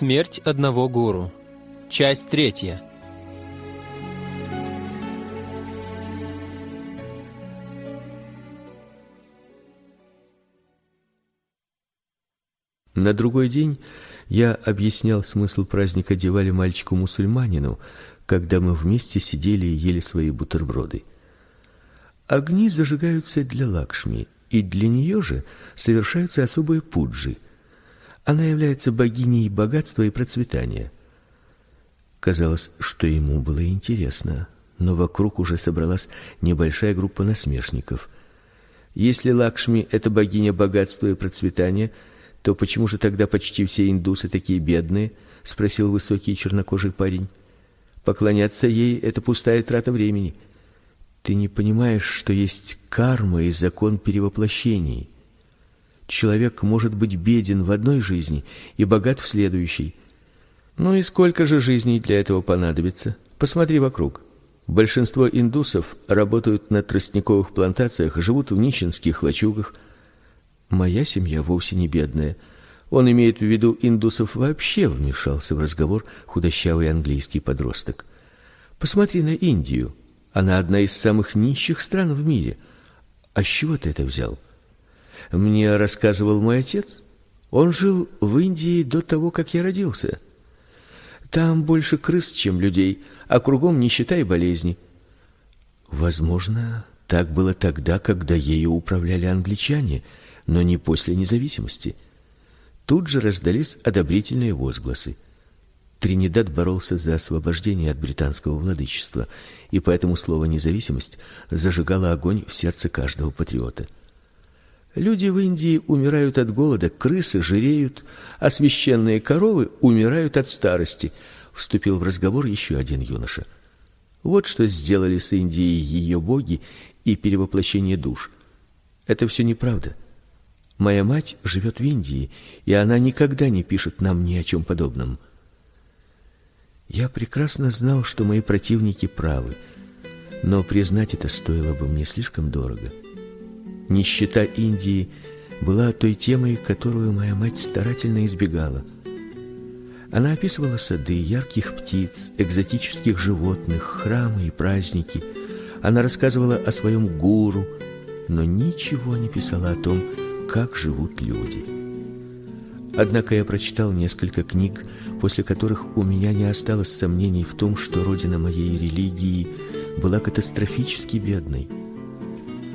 Смерть одного гуру. Часть третья. На другой день я объяснял смысл праздника Дивали мальчику-мусульманину, когда мы вместе сидели и ели свои бутерброды. Огни зажигаются для Лакшми, и для нее же совершаются особые пуджи – она является богиней богатства и процветания. Казалось, что ему было интересно, но вокруг уже собралась небольшая группа насмешников. Если Лакшми это богиня богатства и процветания, то почему же тогда почти все индусы такие бедные? спросил высокий чернокожий парень. Поклоняться ей это пустая трата времени. Ты не понимаешь, что есть карма и закон перевоплощений. Человек может быть беден в одной жизни и богат в следующей. Ну и сколько же жизней для этого понадобится? Посмотри вокруг. Большинство индусов работают на тростниковых плантациях, живут в нищенских лачугах. Моя семья вовсе не бедная. Он имеет в виду индусов вообще, вмешался в разговор худощавый английский подросток. Посмотри на Индию. Она одна из самых нищих стран в мире. А с чего ты это взял? Мне рассказывал мой отец. Он жил в Индии до того, как я родился. Там больше крыс, чем людей, а кругом нищета и болезни. Возможно, так было тогда, когда ею управляли англичане, но не после независимости. Тут же раздались одобрительные возгласы. Тринидад боролся за освобождение от британского владычества, и поэтому слово независимость зажигало огонь в сердце каждого патриота. Люди в Индии умирают от голода, крысы жиреют, а священные коровы умирают от старости, вступил в разговор еще один юноша. Вот что сделали с Индией ее боги и перевоплощение душ. Это все неправда. Моя мать живет в Индии, и она никогда не пишет нам ни о чем подобном. Я прекрасно знал, что мои противники правы, но признать это стоило бы мне слишком дорого. Нищета Индии была той темой, которую моя мать старательно избегала. Она описывала сады ярких птиц, экзотических животных, храмы и праздники. Она рассказывала о своем гуру, но ничего не писала о том, как живут люди. Однако я прочитал несколько книг, после которых у меня не осталось сомнений в том, что родина моей религии была катастрофически бедной.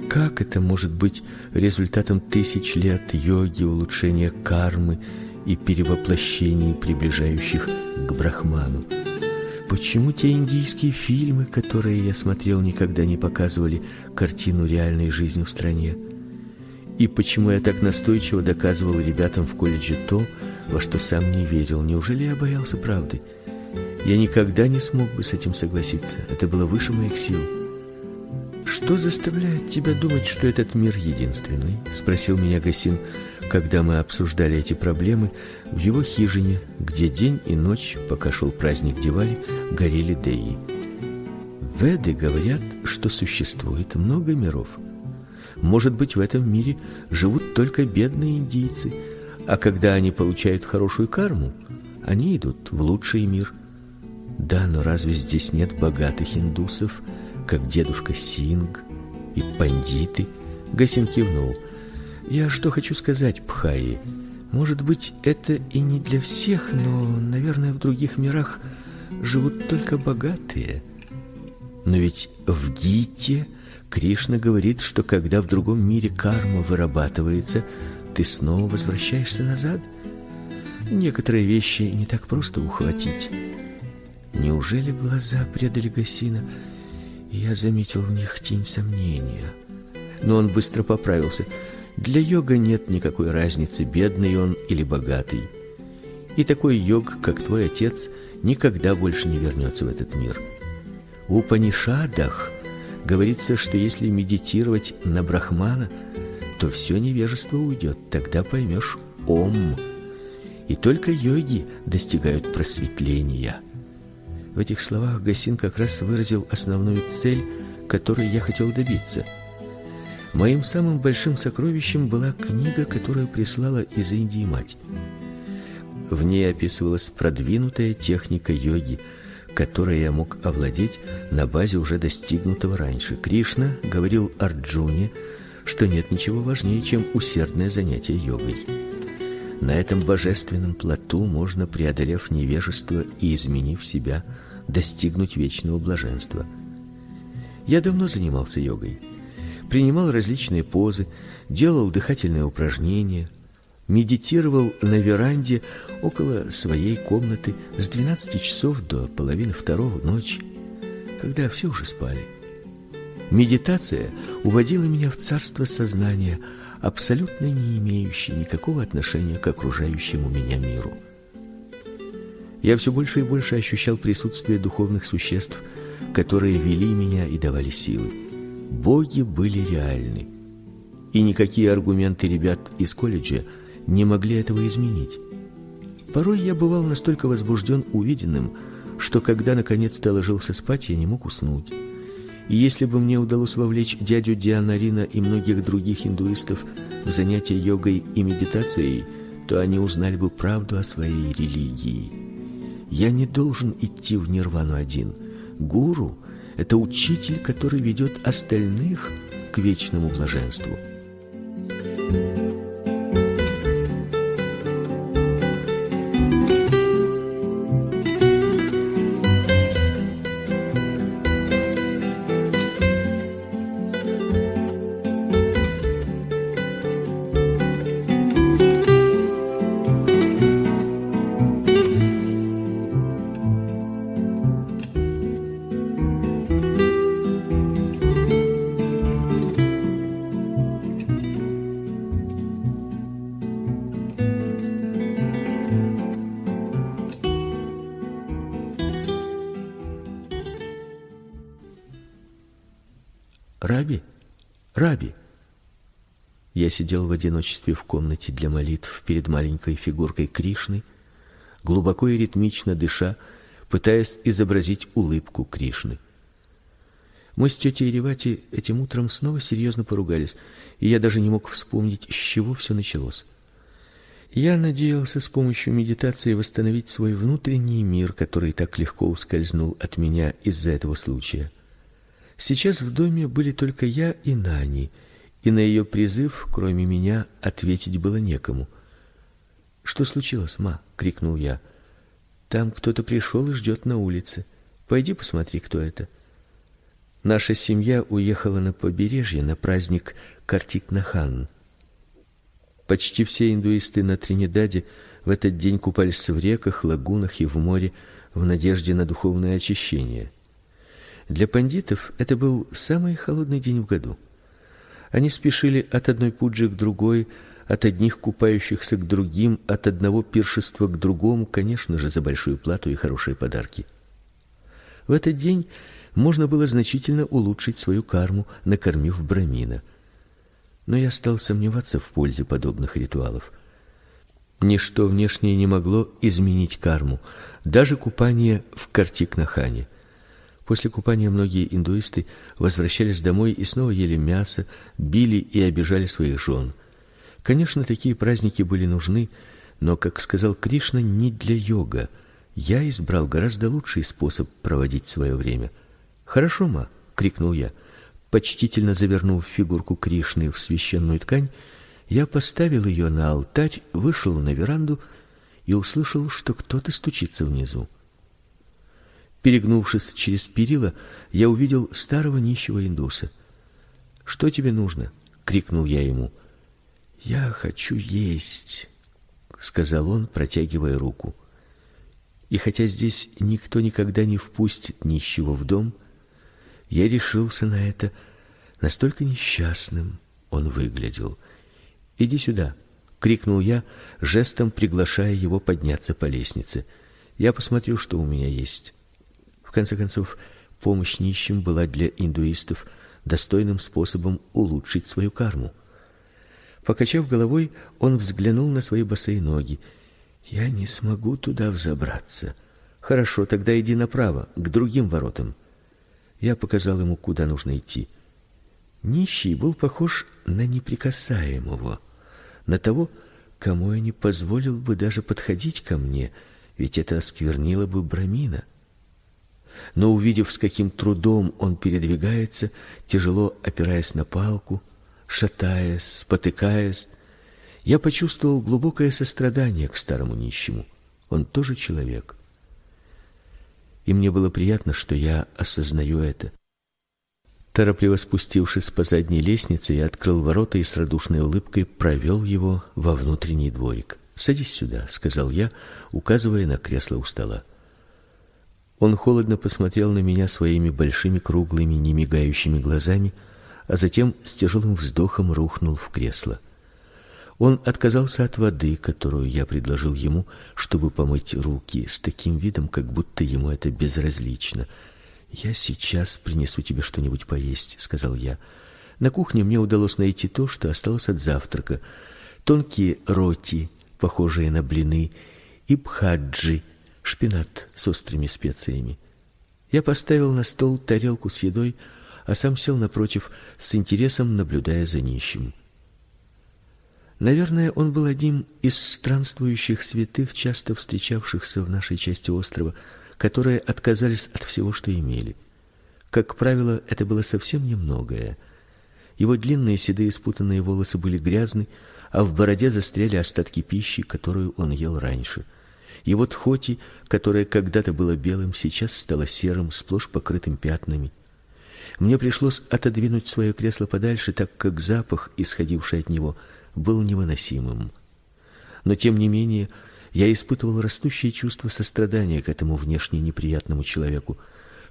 Как это может быть результатом тысяч лет йоги, улучшения кармы и перевоплощений, приближающих к брахману? Почему те индийские фильмы, которые я смотрел, никогда не показывали картину реальной жизни в стране? И почему я так настойчиво доказывал ребятам в колледже то, во что сам не верил? Неужели я боялся правды? Я никогда не смог бы с этим согласиться. Это было выше моих сил. Что заставляет тебя думать, что этот мир единственный? спросил меня Гасин, когда мы обсуждали эти проблемы в его хижине, где день и ночь, пока шел праздник Дивали, горели деи. Веды говорят, что существует много миров. Может быть, в этом мире живут только бедные индийцы, а когда они получают хорошую карму, они идут в лучший мир. Да, но разве здесь нет богатых индусов? Как дедушка Синг и пандиты. Гасин кивнул. Я что хочу сказать, Пхаи? Может быть, это и не для всех, но, наверное, в других мирах живут только богатые. Но ведь в Гите Кришна говорит, что когда в другом мире карма вырабатывается, ты снова возвращаешься назад. Некоторые вещи не так просто ухватить. Неужели глаза предали Гасина? Я заметил в них тень сомнения. Но он быстро поправился. Для йога нет никакой разницы, бедный он или богатый. И такой йог, как твой отец, никогда больше не вернется в этот мир. У Панишадах говорится, что если медитировать на Брахмана, то все невежество уйдет, тогда поймешь Ом. И только йоги достигают просветления. В этих словах Гасин как раз выразил основную цель, которой я хотел добиться. Моим самым большим сокровищем была книга, которую прислала из Индии мать. В ней описывалась продвинутая техника йоги, которой я мог овладеть на базе уже достигнутого раньше. Кришна говорил Арджуне, что нет ничего важнее, чем усердное занятие йогой. На этом божественном плоту можно, преодолев невежество и изменив себя, достигнуть вечного блаженства. Я давно занимался йогой. Принимал различные позы, делал дыхательные упражнения, медитировал на веранде около своей комнаты с 12 часов до половины второго ночи, когда все уже спали. Медитация уводила меня в царство сознания, абсолютно не имеющее никакого отношения к окружающему меня миру. Я все больше и больше ощущал присутствие духовных существ, которые вели меня и давали силы. Боги были реальны. И никакие аргументы ребят из колледжа не могли этого изменить. Порой я бывал настолько возбужден увиденным, что когда наконец-то ложился спать, я не мог уснуть. И если бы мне удалось вовлечь дядю Дианарина и многих других индуистов в занятия йогой и медитацией, то они узнали бы правду о своей религии. Я не должен идти в нирвану один. Гуру это учитель, который ведет остальных к вечному блаженству. Раби, сидел в одиночестве в комнате для молитв перед маленькой фигуркой Кришны, глубоко и ритмично дыша, пытаясь изобразить улыбку Кришны. Мы с тетей Ревати этим утром снова серьезно поругались, и я даже не мог вспомнить, с чего все началось. Я надеялся с помощью медитации восстановить свой внутренний мир, который так легко ускользнул от меня из-за этого случая. Сейчас в доме были только я и Нани, и на ее призыв, кроме меня, ответить было некому. Что случилось, ма? крикнул я. Там кто-то пришел и ждет на улице. Пойди посмотри, кто это. Наша семья уехала на побережье на праздник Картик-Нахан. Почти все индуисты на Тринидаде в этот день купались в реках, лагунах и в море в надежде на духовное очищение. Для пандитов это был самый холодный день в году. Они спешили от одной пуджи к другой, от одних купающихся к другим, от одного пиршества к другому, конечно же, за большую плату и хорошие подарки. В этот день можно было значительно улучшить свою карму, накормив брамина. Но я стал сомневаться в пользе подобных ритуалов. Ничто внешнее не могло изменить карму, даже купание в Картик-Нахане. После купания многие индуисты возвращались домой и снова ели мясо, били и обижали своих жен. Конечно, такие праздники были нужны, но, как сказал Кришна, не для йога. Я избрал гораздо лучший способ проводить свое время. "Хорошо, ма", крикнул я. Почтительно завернув фигурку Кришны в священную ткань, я поставил ее на алтарь, вышел на веранду и услышал, что кто-то стучится внизу. Перегнувшись через перила, я увидел старого нищего индуса. "Что тебе нужно?" крикнул я ему. "Я хочу есть", сказал он, протягивая руку. И хотя здесь никто никогда не впустит нищего в дом, я решился на это, настолько несчастным он выглядел. Иди сюда, крикнул я, жестом приглашая его подняться по лестнице. Я посмотрю, что у меня есть. Конце концов, помощь нищим была для индуистов достойным способом улучшить свою карму. Покачав головой, он взглянул на свои босые ноги. Я не смогу туда взобраться. Хорошо, тогда иди направо, к другим воротам. Я показал ему, куда нужно идти. Нищий был похож на неприкасаемого, на того, кому я не позволил бы даже подходить ко мне, ведь это осквернило бы брамина. Но увидев, с каким трудом он передвигается, тяжело опираясь на палку, шатаясь, спотыкаясь, я почувствовал глубокое сострадание к старому нищему. Он тоже человек. И мне было приятно, что я осознаю это. Торопливо спустившись по задней лестнице, я открыл ворота и с радушной улыбкой провел его во внутренний дворик. "Садись сюда", сказал я, указывая на кресло у стола. Он холодно посмотрел на меня своими большими круглыми, немигающими глазами, а затем с тяжелым вздохом рухнул в кресло. Он отказался от воды, которую я предложил ему, чтобы помыть руки, с таким видом, как будто ему это безразлично. "Я сейчас принесу тебе что-нибудь поесть", сказал я. На кухне мне удалось найти то, что осталось от завтрака: тонкие роти, похожие на блины, и бхаджи, шпинат с острыми специями. Я поставил на стол тарелку с едой, а сам сел напротив, с интересом наблюдая за нищим. Наверное, он был одним из странствующих святых, часто встречавшихся в нашей части острова, которые отказались от всего, что имели. Как правило, это было совсем немногое. Его длинные седые спутанные волосы были грязны, а в бороде застряли остатки пищи, которую он ел раньше. Его тхоти, которое когда-то было белым, сейчас стало серым, сплошь покрытым пятнами. Мне пришлось отодвинуть свое кресло подальше, так как запах, исходивший от него, был невыносимым. Но тем не менее, я испытывал растущее чувство сострадания к этому внешне неприятному человеку,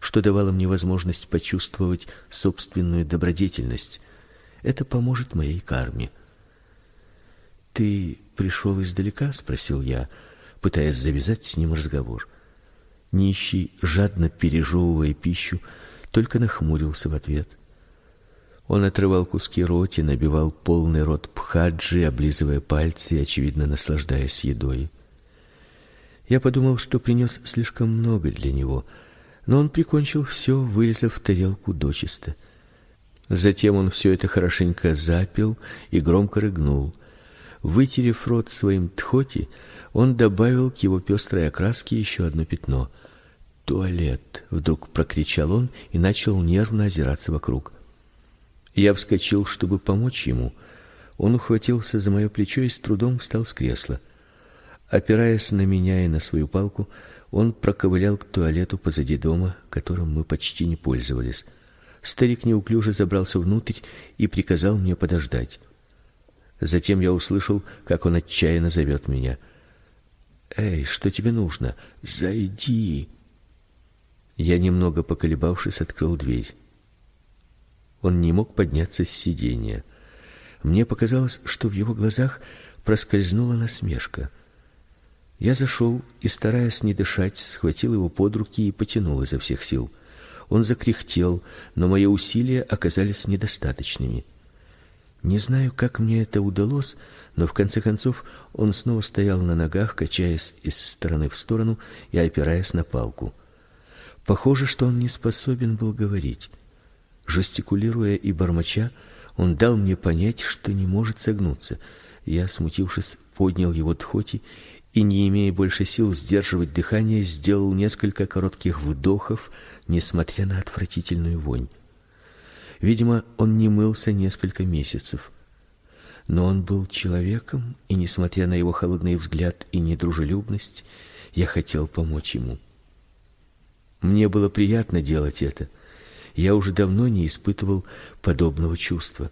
что давало мне возможность почувствовать собственную добродетельность. Это поможет моей карме. Ты пришел издалека, спросил я, пытаясь завязать с ним разговор. Нищий, жадно пережевывая пищу, только нахмурился в ответ. Он отрывал куски роти, набивал полный рот пхаджи, облизывая пальцы и очевидно наслаждаясь едой. Я подумал, что принес слишком много для него, но он прикончил все, вылезав тарелку дочисто. Затем он все это хорошенько запил и громко рыгнул. Вытерев рот своим тхоти, он добавил к его пестрой окраске еще одно пятно. "Туалет", вдруг прокричал он и начал нервно озираться вокруг. Я вскочил, чтобы помочь ему. Он ухватился за мое плечо и с трудом встал с кресла. Опираясь на меня и на свою палку, он проковылял к туалету позади дома, которым мы почти не пользовались. Старик неуклюже забрался внутрь и приказал мне подождать. Затем я услышал, как он отчаянно зовет меня. Эй, что тебе нужно? Зайди. Я немного поколебавшись открыл дверь. Он не мог подняться с сиденья. Мне показалось, что в его глазах проскользнула насмешка. Я зашел и, стараясь не дышать, схватил его под руки и потянул изо всех сил. Он закряхтел, но мои усилия оказались недостаточными. Не знаю, как мне это удалось, но в конце концов он снова стоял на ногах, качаясь из стороны в сторону и опираясь на палку. Похоже, что он не способен был говорить. Жестикулируя и бормоча, он дал мне понять, что не может согнуться. Я, смутившись, поднял его тхоти и, не имея больше сил сдерживать дыхание, сделал несколько коротких вдохов, несмотря на отвратительную вонь. Видимо, он не мылся несколько месяцев. Но он был человеком, и несмотря на его холодный взгляд и недружелюбность, я хотел помочь ему. Мне было приятно делать это. Я уже давно не испытывал подобного чувства.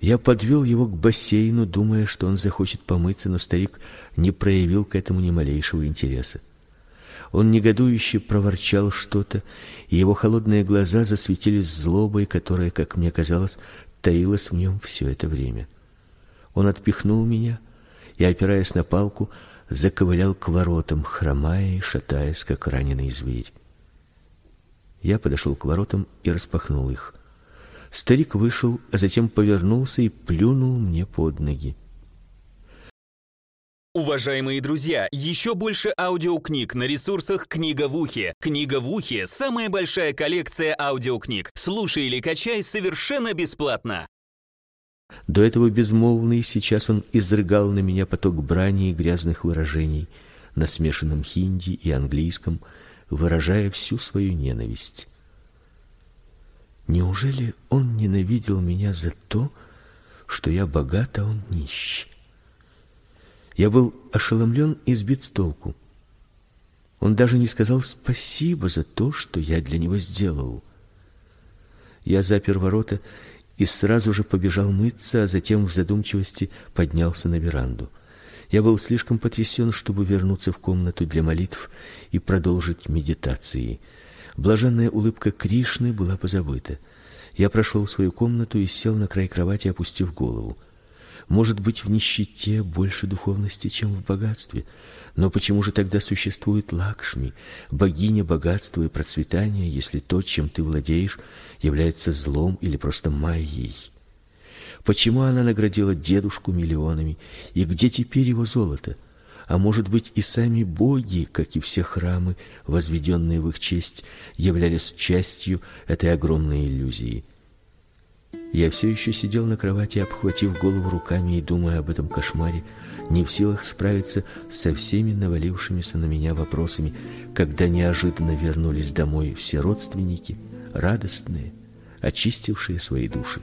Я подвел его к бассейну, думая, что он захочет помыться, но старик не проявил к этому ни малейшего интереса. Он негодующе проворчал что-то, и его холодные глаза засветились злобой, которая, как мне казалось, таилась в нем все это время. Он отпихнул меня и, опираясь на палку, заковылял к воротам, хромая и шатаясь, как раненый зверь. Я подошел к воротам и распахнул их. Старик вышел, а затем повернулся и плюнул мне под ноги. Уважаемые друзья, еще больше аудиокниг на ресурсах «Книга в ухе». «Книга в ухе» — самая большая коллекция аудиокниг. Слушай или качай совершенно бесплатно. До этого безмолвный, сейчас он изрыгал на меня поток брани и грязных выражений на смешанном хинди и английском, выражая всю свою ненависть. Неужели он ненавидел меня за то, что я богат, а он нищ? Я был ошеломлен и сбит с толку. Он даже не сказал спасибо за то, что я для него сделал. Я запер ворота и сразу же побежал мыться, а затем в задумчивости поднялся на веранду. Я был слишком потрясен, чтобы вернуться в комнату для молитв и продолжить медитации. Блаженная улыбка Кришны была позабыта. Я прошел свою комнату и сел на край кровати, опустив голову. Может быть, в нищете больше духовности, чем в богатстве, но почему же тогда существует Лакшми, богиня богатства и процветания, если то, чем ты владеешь, является злом или просто майей? Почему она наградила дедушку миллионами, и где теперь его золото? а может быть и сами боги, как и все храмы, возведенные в их честь, являлись частью этой огромной иллюзии. Я все еще сидел на кровати, обхватив голову руками и думая об этом кошмаре, не в силах справиться со всеми навалившимися на меня вопросами, когда неожиданно вернулись домой все родственники, радостные, очистившие свои души.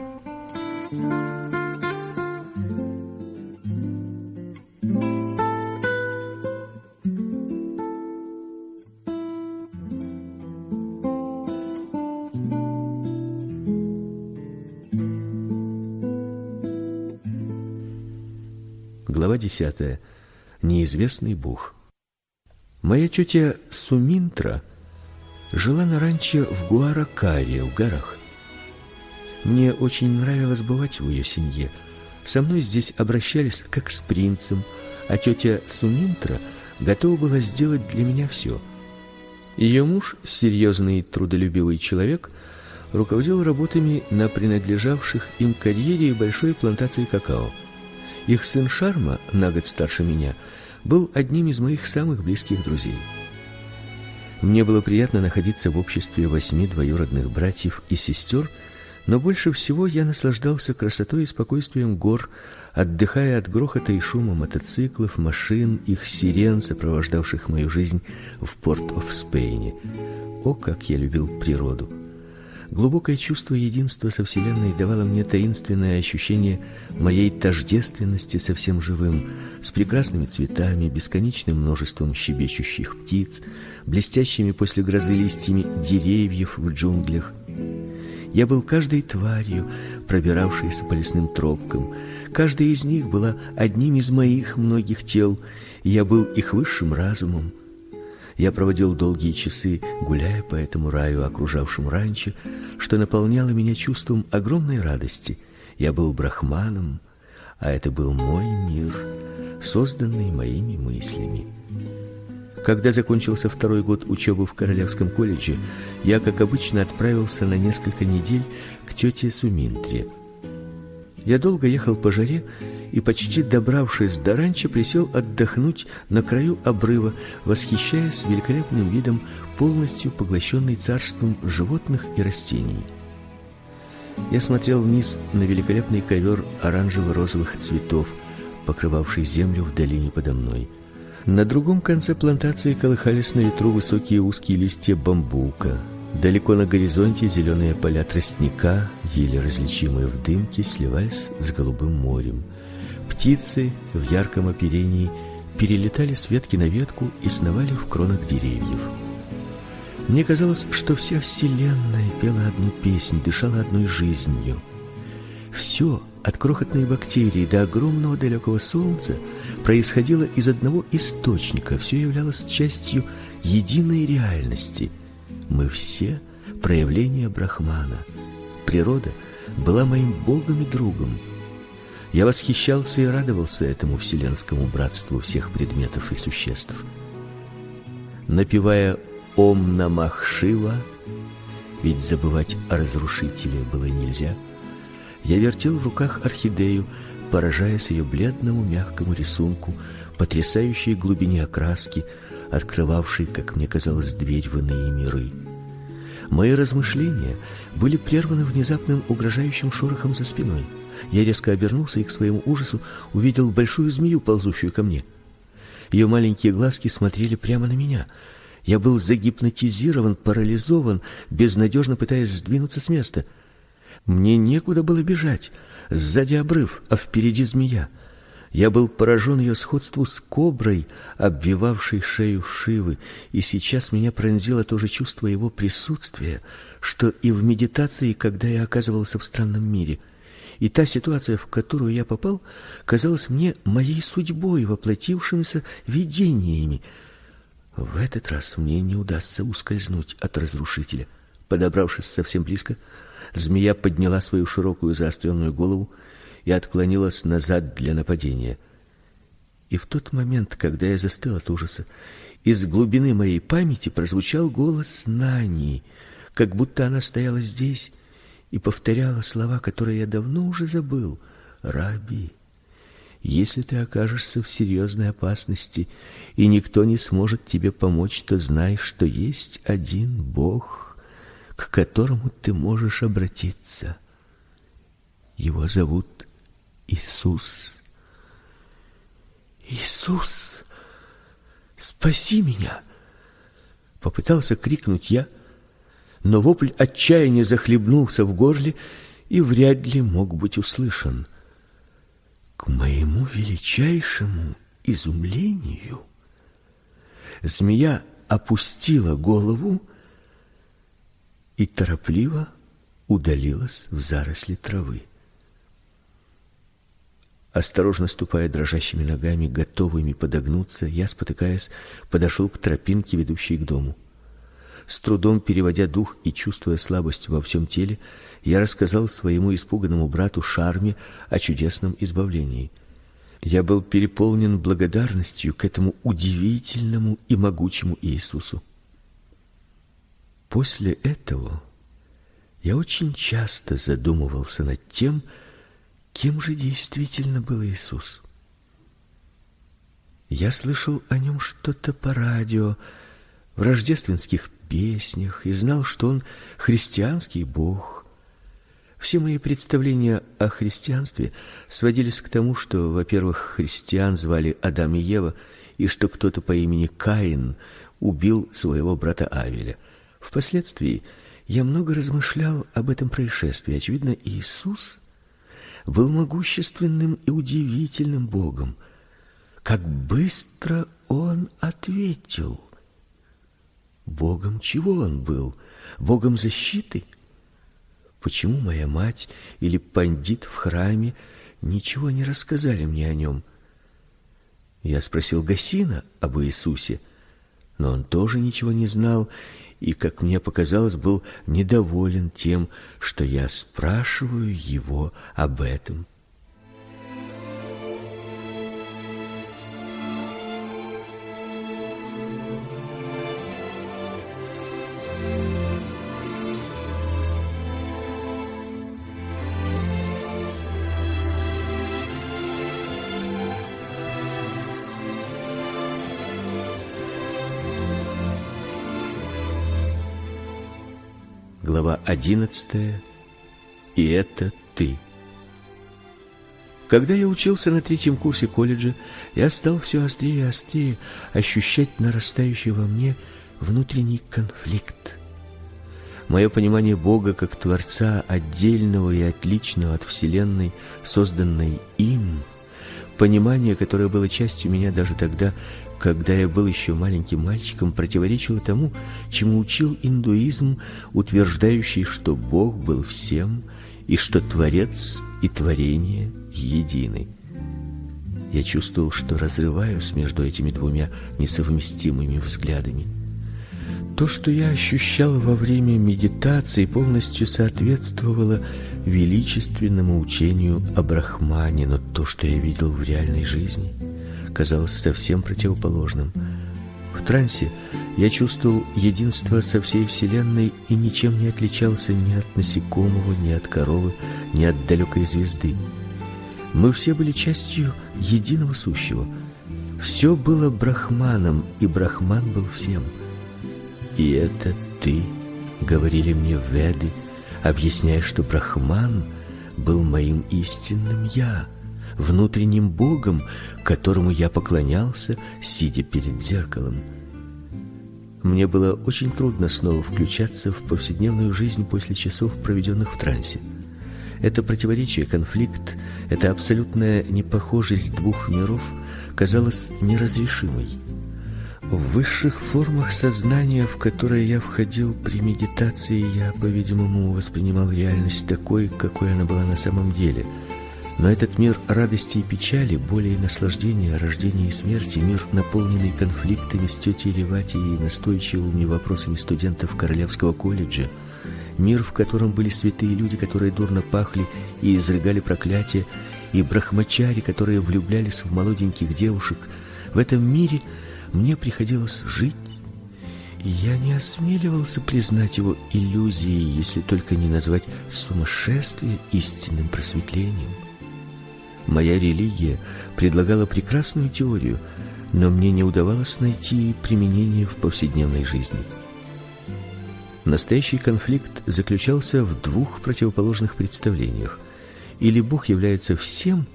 Глава 10. Неизвестный бог. Моя тетя Суминтра жила на ранчо в Гуаракаре, в горах. Мне очень нравилось бывать в ее семье. Со мной здесь обращались как с принцем, а тетя Суминтра готова была сделать для меня все. Ее муж, серьезный и трудолюбивый человек, руководил работами на принадлежавших им карьере и большой плантации какао. Их сын Шарма, на год старше меня, был одним из моих самых близких друзей. Мне было приятно находиться в обществе восьми двоюродных братьев и сестер, но больше всего я наслаждался красотой и спокойствием гор, отдыхая от грохота и шума мотоциклов, машин, их сирен, сопровождавших мою жизнь в Порт-оф-Спейне. О, как я любил природу! Глубокое чувство единства со Вселенной давало мне таинственное ощущение моей тождественности со всем живым, с прекрасными цветами, бесконечным множеством щебечущих птиц, блестящими после грозы листьями деревьев в джунглях. Я был каждой тварью, пробиравшейся по лесным тропкам. Каждая из них была одним из моих многих тел, и я был их высшим разумом. Я проводил долгие часы, гуляя по этому раю, окружавшему ранчо, что наполняло меня чувством огромной радости. Я был брахманом, а это был мой мир, созданный моими мыслями. Когда закончился второй год учебы в Королевском колледже, я, как обычно, отправился на несколько недель к тете Суминтре. Я долго ехал по жаре и почти добравшись до ранчо, присел отдохнуть на краю обрыва, восхищаясь великолепным видом, полностью поглощенный царством животных и растений. Я смотрел вниз на великолепный ковер оранжево-розовых цветов, покрывавший землю в долине подо мной. На другом конце плантации колыхались на ветру высокие узкие листья бамбука. Далеко на горизонте зеленые поля тростника, еле различимые в дымке, сливались с голубым морем. Птицы в ярком оперении перелетали с ветки на ветку и сновали в кронах деревьев. Мне казалось, что вся вселенная пела одну песнь, дышала одной жизнью. Все, от крохотной бактерии до огромного далекого солнца, происходило из одного источника, все являлось частью единой реальности. Мы все проявление Брахмана. Природа была моим богом и другом. Я восхищался и радовался этому вселенскому братству всех предметов и существ. Напевая Ом Намах Шива, ведь забывать о разрушителе было нельзя, я вертел в руках орхидею, поражаясь ее бледному мягкому рисунку, потрясающей глубине окраски, открывавшей, как мне казалось, дверь в иные миры. Мои размышления были прерваны внезапным угрожающим шорохом за спиной. Я резко обернулся и к своему ужасу увидел большую змею, ползущую ко мне. Ее маленькие глазки смотрели прямо на меня. Я был загипнотизирован, парализован, безнадежно пытаясь сдвинуться с места. Мне некуда было бежать. Сзади обрыв, а впереди змея. Я был поражен ее сходству с коброй, обвивавшей шею Шивы, и сейчас меня пронзило то же чувство его присутствия, что и в медитации, когда я оказывался в странном мире. И та ситуация, в которую я попал, казалась мне моей судьбой, воплотившимися видениями. В этот раз мне не удастся ускользнуть от разрушителя. Подобравшись совсем близко, змея подняла свою широкую заостренную голову и отклонилась назад для нападения. И в тот момент, когда я застыл от ужаса, из глубины моей памяти прозвучал голос Нани, как будто она стояла здесь и повторяла слова, которые я давно уже забыл. Раби, если ты окажешься в серьезной опасности, и никто не сможет тебе помочь, то знай, что есть один Бог, к которому ты можешь обратиться. Его зовут Иисус. Иисус, спаси меня, попытался крикнуть я, но вопль отчаяния захлебнулся в горле и вряд ли мог быть услышан. К моему величайшему изумлению змея опустила голову и торопливо удалилась в заросли травы. Осторожно ступая дрожащими ногами, готовыми подогнуться, я, спотыкаясь, подошел к тропинке, ведущей к дому. С трудом переводя дух и чувствуя слабость во всем теле, я рассказал своему испуганному брату Шарме о чудесном избавлении. Я был переполнен благодарностью к этому удивительному и могучему Иисусу. После этого я очень часто задумывался над тем, что Кем же действительно был Иисус? Я слышал о нем что-то по радио, в рождественских песнях и знал, что он христианский бог. Все мои представления о христианстве сводились к тому, что, во-первых, христиан звали Адам и Ева, и что кто-то по имени Каин убил своего брата Авеля. Впоследствии я много размышлял об этом происшествии. Очевидно, Иисус был могущественным и удивительным богом. Как быстро он ответил. Богом чего он был? Богом защиты? Почему моя мать или пандит в храме ничего не рассказали мне о нем? Я спросил Гасина об Иисусе, но он тоже ничего не знал и, как мне показалось, был недоволен тем, что я спрашиваю его об этом. Одиннадцатая. И это ты. Когда я учился на третьем курсе колледжа, я стал все острее и острее ощущать нарастающий во мне внутренний конфликт. Мое понимание Бога как творца отдельного и отличного от вселенной, созданной им, понимание, которое было частью меня даже тогда, когда я был еще маленьким мальчиком, противоречило тому, чему учил индуизм, утверждающий, что Бог был всем и что творец и творение едины. Я чувствовал, что разрываюсь между этими двумя несовместимыми взглядами. То, что я ощущал во время медитации, полностью соответствовало величественному учению о Брахмане, но то, что я видел в реальной жизни, казалось совсем противоположным. В трансе я чувствовал единство со всей вселенной и ничем не отличался ни от насекомого, ни от коровы, ни от далекой звезды. Мы все были частью единого сущего. Все было брахманом, и брахман был всем. И это ты, говорили мне веды, объясняя, что брахман был моим истинным я, внутренним богом, которому я поклонялся, сидя перед зеркалом. Мне было очень трудно снова включаться в повседневную жизнь после часов, проведенных в трансе. Это противоречие, конфликт, эта абсолютная непохожесть двух миров казалась неразрешимой. В высших формах сознания, в которое я входил при медитации, я, по-видимому, воспринимал реальность такой, какой она была на самом деле – но этот мир радости и печали, боли и наслаждения, рождения и смерти, мир, наполненный конфликтами с тетей Реватией и настойчивыми вопросами студентов Королевского колледжа, мир, в котором были святые люди, которые дурно пахли и изрыгали проклятия, и брахмачари, которые влюблялись в молоденьких девушек, в этом мире мне приходилось жить, и я не осмеливался признать его иллюзией, если только не назвать сумасшествие истинным просветлением. Моя религия предлагала прекрасную теорию, но мне не удавалось найти применение в повседневной жизни. Настоящий конфликт заключался в двух противоположных представлениях. Или Бог является всем,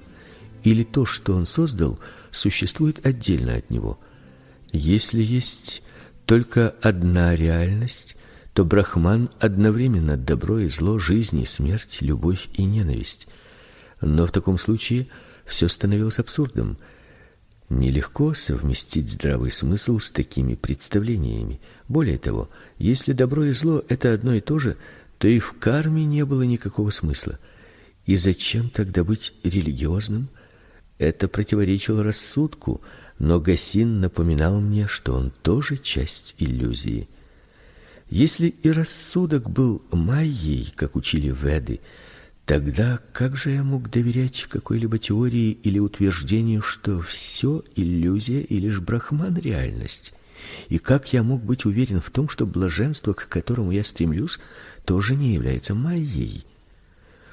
или то, что он создал, существует отдельно от него. Если есть только одна реальность, то Брахман одновременно добро и зло, жизнь и смерть, любовь и ненависть – но в таком случае все становилось абсурдом. Нелегко совместить здравый смысл с такими представлениями. Более того, если добро и зло это одно и то же, то и в карме не было никакого смысла. И зачем тогда быть религиозным? Это противоречило рассудку, но Гасин напоминал мне, что он тоже часть иллюзии. Если и рассудок был майей, как учили веды, Тогда как же я мог доверять какой-либо теории или утверждению, что все иллюзия и лишь брахман реальность? И как я мог быть уверен в том, что блаженство, к которому я стремлюсь, тоже не является моей?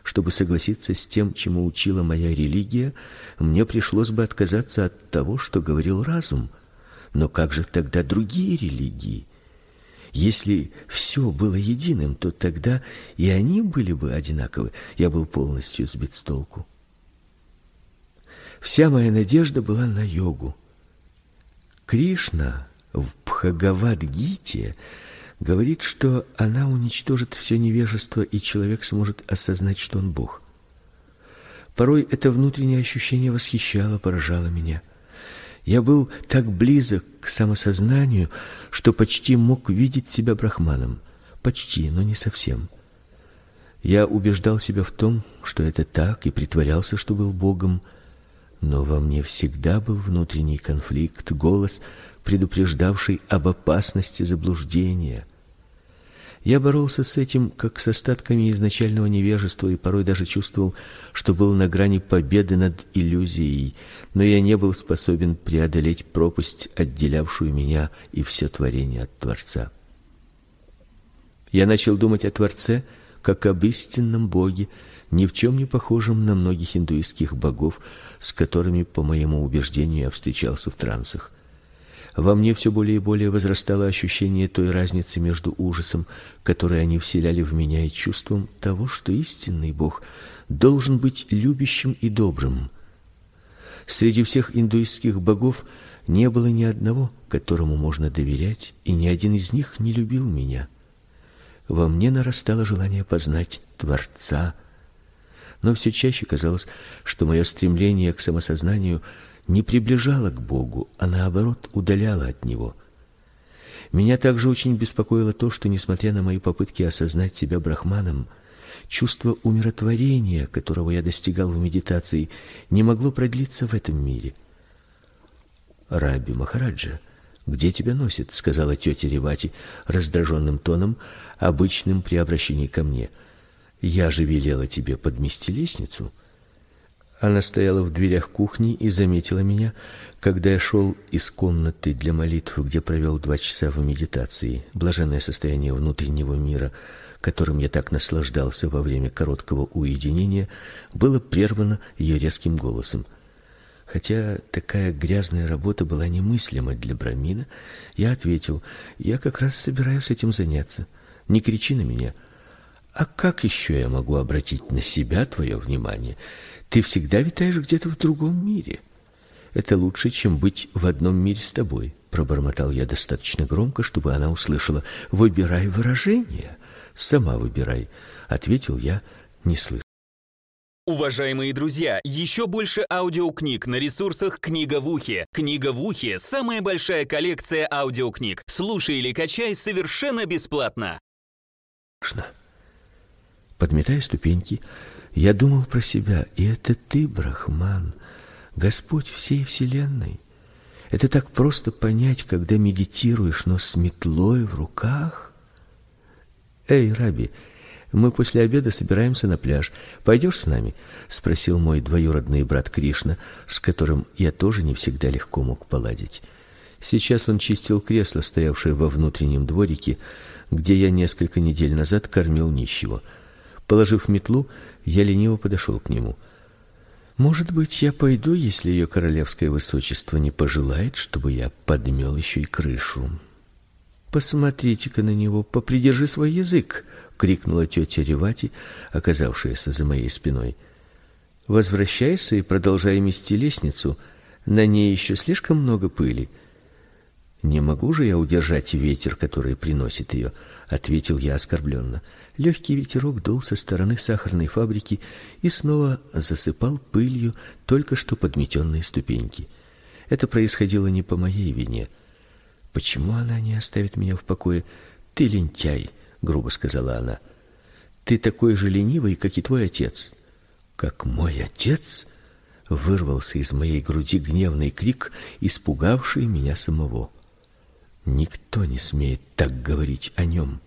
Чтобы согласиться с тем, чему учила моя религия, мне пришлось бы отказаться от того, что говорил разум. Но как же тогда другие религии? Если все было единым, то тогда и они были бы одинаковы. Я был полностью сбит с толку. Вся моя надежда была на йогу. Кришна в Бхагавад-гите говорит, что она уничтожит все невежество, и человек сможет осознать, что он Бог. Порой это внутреннее ощущение восхищало, поражало меня. Я был так близок к самосознанию, что почти мог видеть себя брахманом. Почти, но не совсем. Я убеждал себя в том, что это так, и притворялся, что был богом, но во мне всегда был внутренний конфликт, голос, предупреждавший об опасности заблуждения. Я боролся с этим как с остатками изначального невежества и порой даже чувствовал, что был на грани победы над иллюзией, но я не был способен преодолеть пропасть, отделявшую меня и все творение от Творца. Я начал думать о Творце как об истинном Боге, ни в чем не похожем на многих индуистских богов, с которыми, по моему убеждению, я встречался в трансах. Во мне все более и более возрастало ощущение той разницы между ужасом, который они вселяли в меня, и чувством того, что истинный Бог должен быть любящим и добрым. Среди всех индуистских богов не было ни одного, которому можно доверять, и ни один из них не любил меня. Во мне нарастало желание познать Творца, но все чаще казалось, что мое стремление к самосознанию – не приближала к Богу, а наоборот удаляла от него. Меня также очень беспокоило то, что несмотря на мои попытки осознать себя брахманом, чувство умиротворения, которого я достигал в медитации, не могло продлиться в этом мире. Раби Махараджа, Где тебя носит, сказала тетя Ревати раздраженным тоном, обычным при обращении ко мне. Я же велела тебе подмести лестницу. Она стояла в дверях кухни и заметила меня, когда я шел из комнаты для молитв, где провел два часа в медитации, блаженное состояние внутреннего мира, которым я так наслаждался во время короткого уединения, было прервано ее резким голосом. Хотя такая грязная работа была немыслима для Брамина, я ответил: "Я как раз собираюсь этим заняться. Не кричи на меня. А как еще я могу обратить на себя твое внимание? Ты всегда витаешь где-то в другом мире. Это лучше, чем быть в одном мире с тобой", пробормотал я достаточно громко, чтобы она услышала. "Выбирай выражение, сама выбирай", ответил я, не слыша. Уважаемые друзья, еще больше аудиокниг на ресурсах «Книга в ухе». «Книга в ухе» — самая большая коллекция аудиокниг. Слушай или качай совершенно бесплатно. Подметая ступеньки, я думал про себя, и это ты, Брахман, Господь всей вселенной. Это так просто понять, когда медитируешь, но с метлой в руках. Эй, Раби, мы после обеда собираемся на пляж. Пойдешь с нами? спросил мой двоюродный брат Кришна, с которым я тоже не всегда легко мог поладить. Сейчас он чистил кресло, стоявшее во внутреннем дворике, где я несколько недель назад кормил нищего. Положив метлу, я лениво подошел к нему. Может быть, я пойду, если ее королевское высочество не пожелает, чтобы я подмел еще и крышу. Посмотрите-ка на него, попридержи свой язык, крикнула тетя Ревати, оказавшаяся за моей спиной. Возвращайся и продолжай мести лестницу, на ней еще слишком много пыли. Не могу же я удержать ветер, который приносит ее, ответил я оскорбленно. Легкий ветерок дул со стороны сахарной фабрики и снова засыпал пылью только что подметенные ступеньки. Это происходило не по моей вине. Почему она не оставит меня в покое? Ты лентяй, грубо сказала она. Ты такой же ленивый, как и твой отец. Как мой отец? Вырвался из моей груди гневный крик, испугавший меня самого. Никто не смеет так говорить о нем.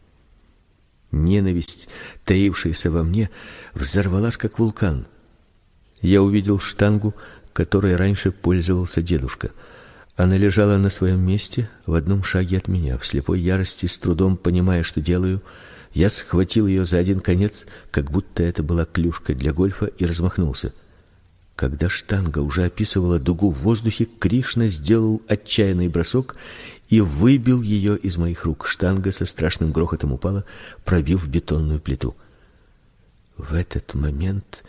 Ненависть, таившаяся во мне, взорвалась как вулкан. Я увидел штангу, которой раньше пользовался дедушка. Она лежала на своем месте в одном шаге от меня. В слепой ярости, с трудом понимая, что делаю, я схватил ее за один конец, как будто это была клюшка для гольфа, и размахнулся. Когда штанга уже описывала дугу в воздухе, Кришна сделал отчаянный бросок и выбил ее из моих рук. Штанга со страшным грохотом упала, пробив бетонную плиту. В этот момент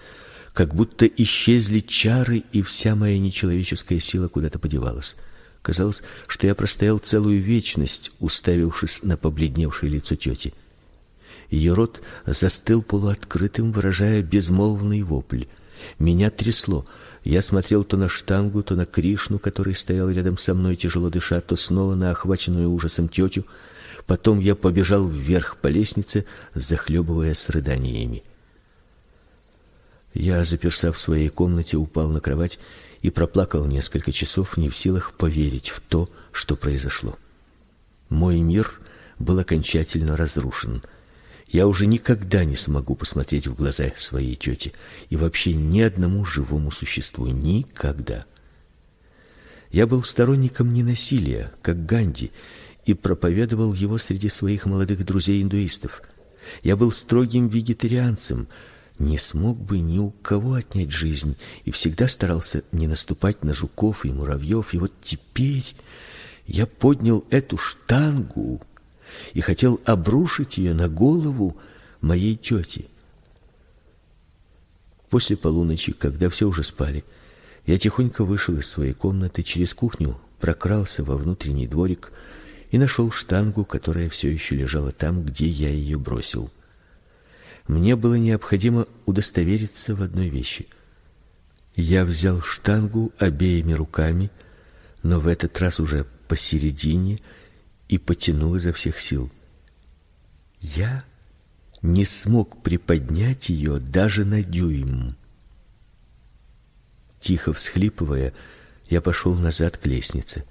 как будто исчезли чары, и вся моя нечеловеческая сила куда-то подевалась. Казалось, что я простоял целую вечность, уставившись на побледневшее лицо тети. Ее рот застыл полуоткрытым, выражая безмолвный вопль. Меня трясло. Я смотрел то на штангу, то на Кришну, который стоял рядом со мной, тяжело дыша, то снова на охваченную ужасом тетю. Потом я побежал вверх по лестнице, захлебываясь рыданиями. Я, заперся в своей комнате, упал на кровать и проплакал несколько часов, не в силах поверить в то, что произошло. Мой мир был окончательно разрушен. Я уже никогда не смогу посмотреть в глаза своей тете и вообще ни одному живому существу никогда. Я был сторонником ненасилия, как Ганди, и проповедовал его среди своих молодых друзей-индуистов. Я был строгим вегетарианцем, не смог бы ни у кого отнять жизнь и всегда старался не наступать на жуков и муравьев. И вот теперь я поднял эту штангу и хотел обрушить ее на голову моей тети. После полуночи, когда все уже спали, я тихонько вышел из своей комнаты, через кухню прокрался во внутренний дворик и нашел штангу, которая все еще лежала там, где я ее бросил мне было необходимо удостовериться в одной вещи. Я взял штангу обеими руками, но в этот раз уже посередине и потянул изо всех сил. Я не смог приподнять ее даже на дюйм. Тихо всхлипывая, я пошел назад к лестнице.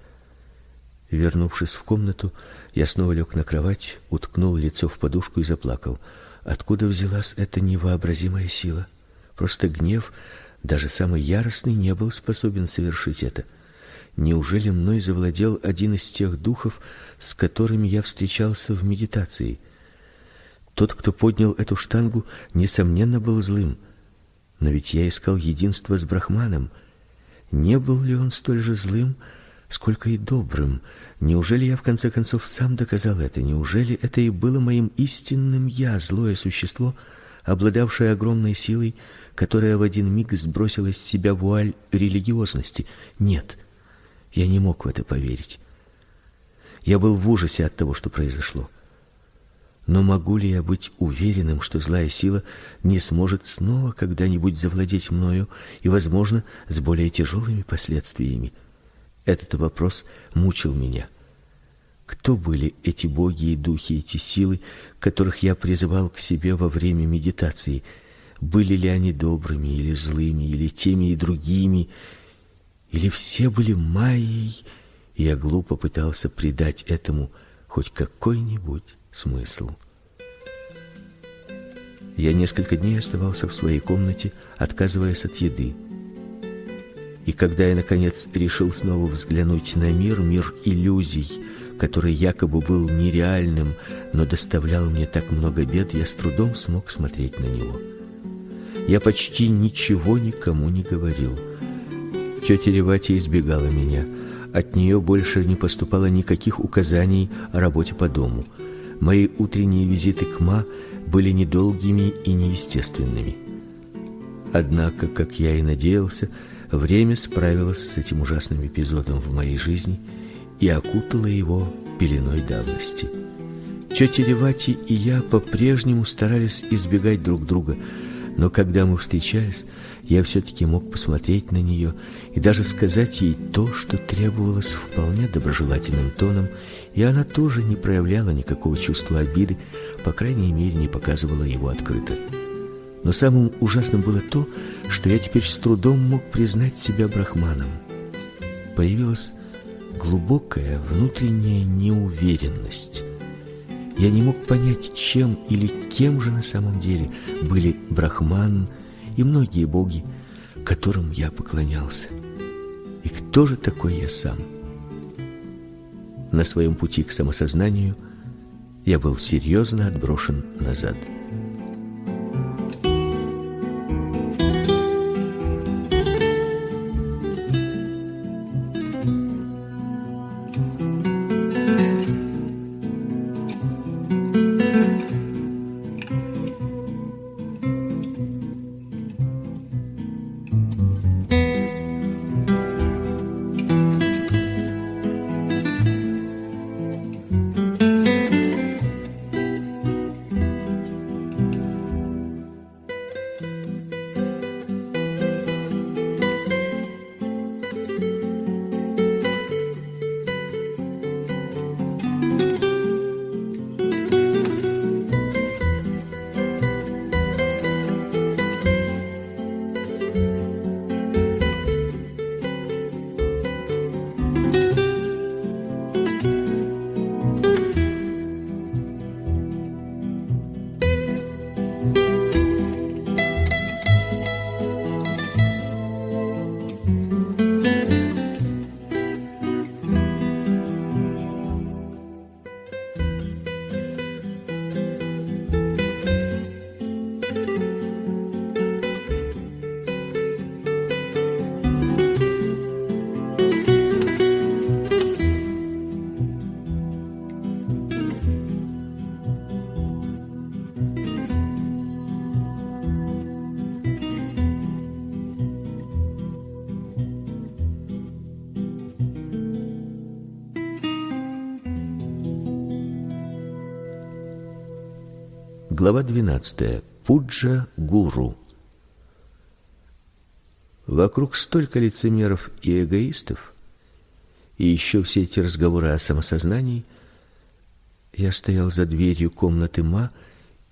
Вернувшись в комнату, я снова лег на кровать, уткнул лицо в подушку и заплакал. Откуда взялась эта невообразимая сила? Просто гнев, даже самый яростный, не был способен совершить это. Неужели мной завладел один из тех духов, с которыми я встречался в медитации? Тот, кто поднял эту штангу, несомненно был злым. Но ведь я искал единство с Брахманом. Не был ли он столь же злым, сколько и добрым? Неужели я в конце концов сам доказал это? Неужели это и было моим истинным я, злое существо, обладавшее огромной силой, которая в один миг сбросила с себя вуаль религиозности? Нет. Я не мог в это поверить. Я был в ужасе от того, что произошло. Но могу ли я быть уверенным, что злая сила не сможет снова когда-нибудь завладеть мною и, возможно, с более тяжелыми последствиями? Этот вопрос мучил меня. Кто были эти боги и духи, эти силы, которых я призывал к себе во время медитации? Были ли они добрыми или злыми, или теми и другими? Или все были майей, и я глупо пытался придать этому хоть какой-нибудь смысл? Я несколько дней оставался в своей комнате, отказываясь от еды. И когда я наконец решил снова взглянуть на мир, мир иллюзий, который якобы был нереальным, но доставлял мне так много бед, я с трудом смог смотреть на него. Я почти ничего никому не говорил. Тетя Ревати избегала меня. От нее больше не поступало никаких указаний о работе по дому. Мои утренние визиты к ма были недолгими и неестественными. Однако, как я и надеялся, время справилось с этим ужасным эпизодом в моей жизни и окутало его пеленой давности. Тетя Ревати и я по-прежнему старались избегать друг друга, но когда мы встречались, я все таки мог посмотреть на нее и даже сказать ей то, что требовалось вполне доброжелательным тоном, и она тоже не проявляла никакого чувства обиды, по крайней мере, не показывала его открыто. Но самым ужасным было то, что я теперь с трудом мог признать себя брахманом. Появилась глубокая внутренняя неуверенность. Я не мог понять, чем или кем же на самом деле были Брахман и многие боги, которым я поклонялся. И кто же такой я сам? На своем пути к самосознанию я был серьезно отброшен назад. Глава 12. Пуджа Гуру. Вокруг столько лицемеров и эгоистов, и еще все эти разговоры о самосознании. Я стоял за дверью комнаты Ма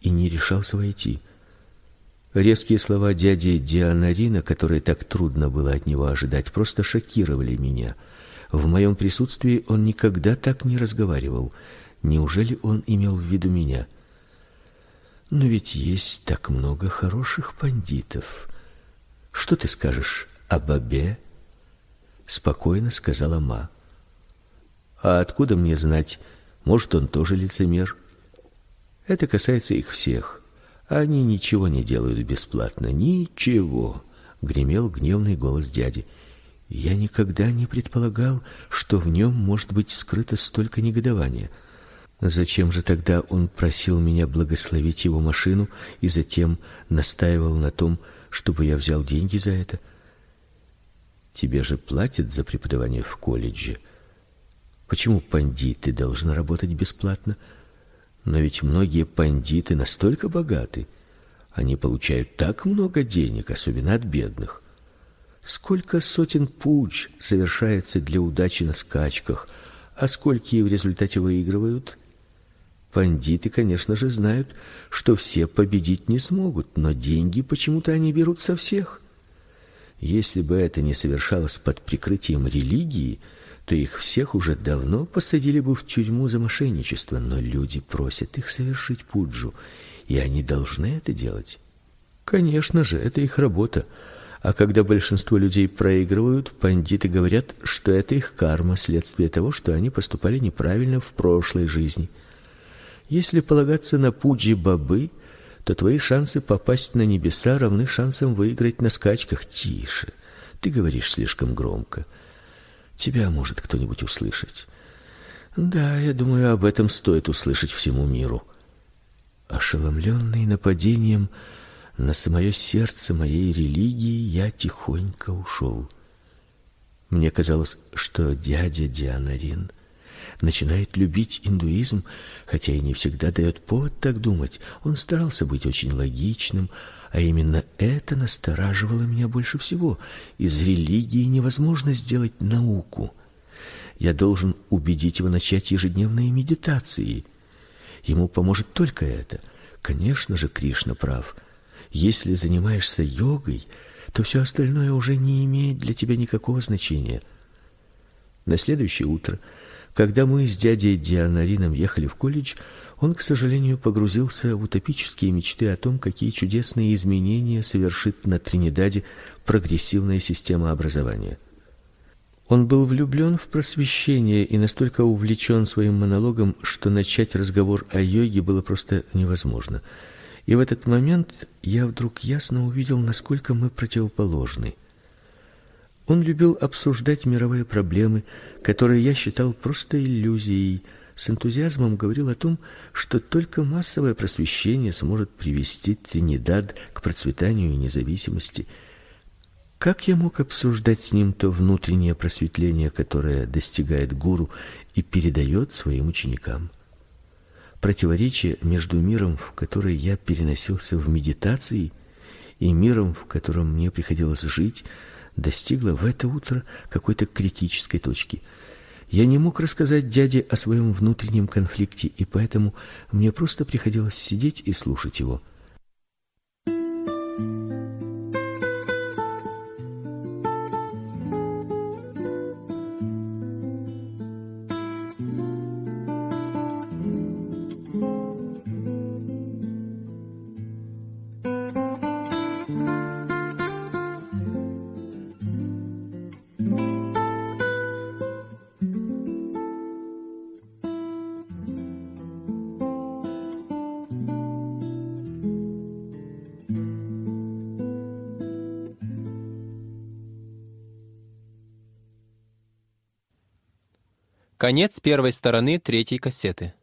и не решался войти. Резкие слова дяди Дианарина, которые так трудно было от него ожидать, просто шокировали меня. В моем присутствии он никогда так не разговаривал. Неужели он имел в виду меня? Но ведь есть так много хороших пандитов. Что ты скажешь об Абе? спокойно сказала Ма. А откуда мне знать, может, он тоже лицемер? Это касается их всех. Они ничего не делают бесплатно, ничего, гремел гневный голос дяди. Я никогда не предполагал, что в нем может быть скрыто столько негодования. Зачем же тогда он просил меня благословить его машину и затем настаивал на том, чтобы я взял деньги за это? Тебе же платят за преподавание в колледже. Почему пандиты должны работать бесплатно? Но ведь многие пандиты настолько богаты, они получают так много денег, особенно от бедных. Сколько сотен пуч совершается для удачи на скачках, а сколько в результате выигрывают? Пандиты, конечно же, знают, что все победить не смогут, но деньги почему-то они берут со всех. Если бы это не совершалось под прикрытием религии, то их всех уже давно посадили бы в тюрьму за мошенничество, но люди просят их совершить пуджу, и они должны это делать. Конечно же, это их работа. А когда большинство людей проигрывают, пандиты говорят, что это их карма, следствие того, что они поступали неправильно в прошлой жизни. Если полагаться на пуджи-бабы, то твои шансы попасть на небеса равны шансам выиграть на скачках. Тише. Ты говоришь слишком громко. Тебя может кто-нибудь услышать. Да, я думаю, об этом стоит услышать всему миру. Ошеломленный нападением на самое сердце моей религии, я тихонько ушел. Мне казалось, что дядя Дианарин начинает любить индуизм, хотя и не всегда дает повод так думать. Он старался быть очень логичным, а именно это настораживало меня больше всего. Из религии невозможно сделать науку. Я должен убедить его начать ежедневные медитации. Ему поможет только это. Конечно же, Кришна прав. Если занимаешься йогой, то все остальное уже не имеет для тебя никакого значения. На следующее утро когда мы с дядей Дианарином ехали в колледж, он, к сожалению, погрузился в утопические мечты о том, какие чудесные изменения совершит на Тринидаде прогрессивная система образования. Он был влюблен в просвещение и настолько увлечен своим монологом, что начать разговор о йоге было просто невозможно. И в этот момент я вдруг ясно увидел, насколько мы противоположны. Он любил обсуждать мировые проблемы, которые я считал просто иллюзией. С энтузиазмом говорил о том, что только массовое просвещение сможет привести Тринидад к процветанию и независимости. Как я мог обсуждать с ним то внутреннее просветление, которое достигает гуру и передает своим ученикам? Противоречие между миром, в который я переносился в медитации, и миром, в котором мне приходилось жить, достигла в это утро какой-то критической точки. Я не мог рассказать дяде о своем внутреннем конфликте, и поэтому мне просто приходилось сидеть и слушать его. Конец первой стороны третьей кассеты.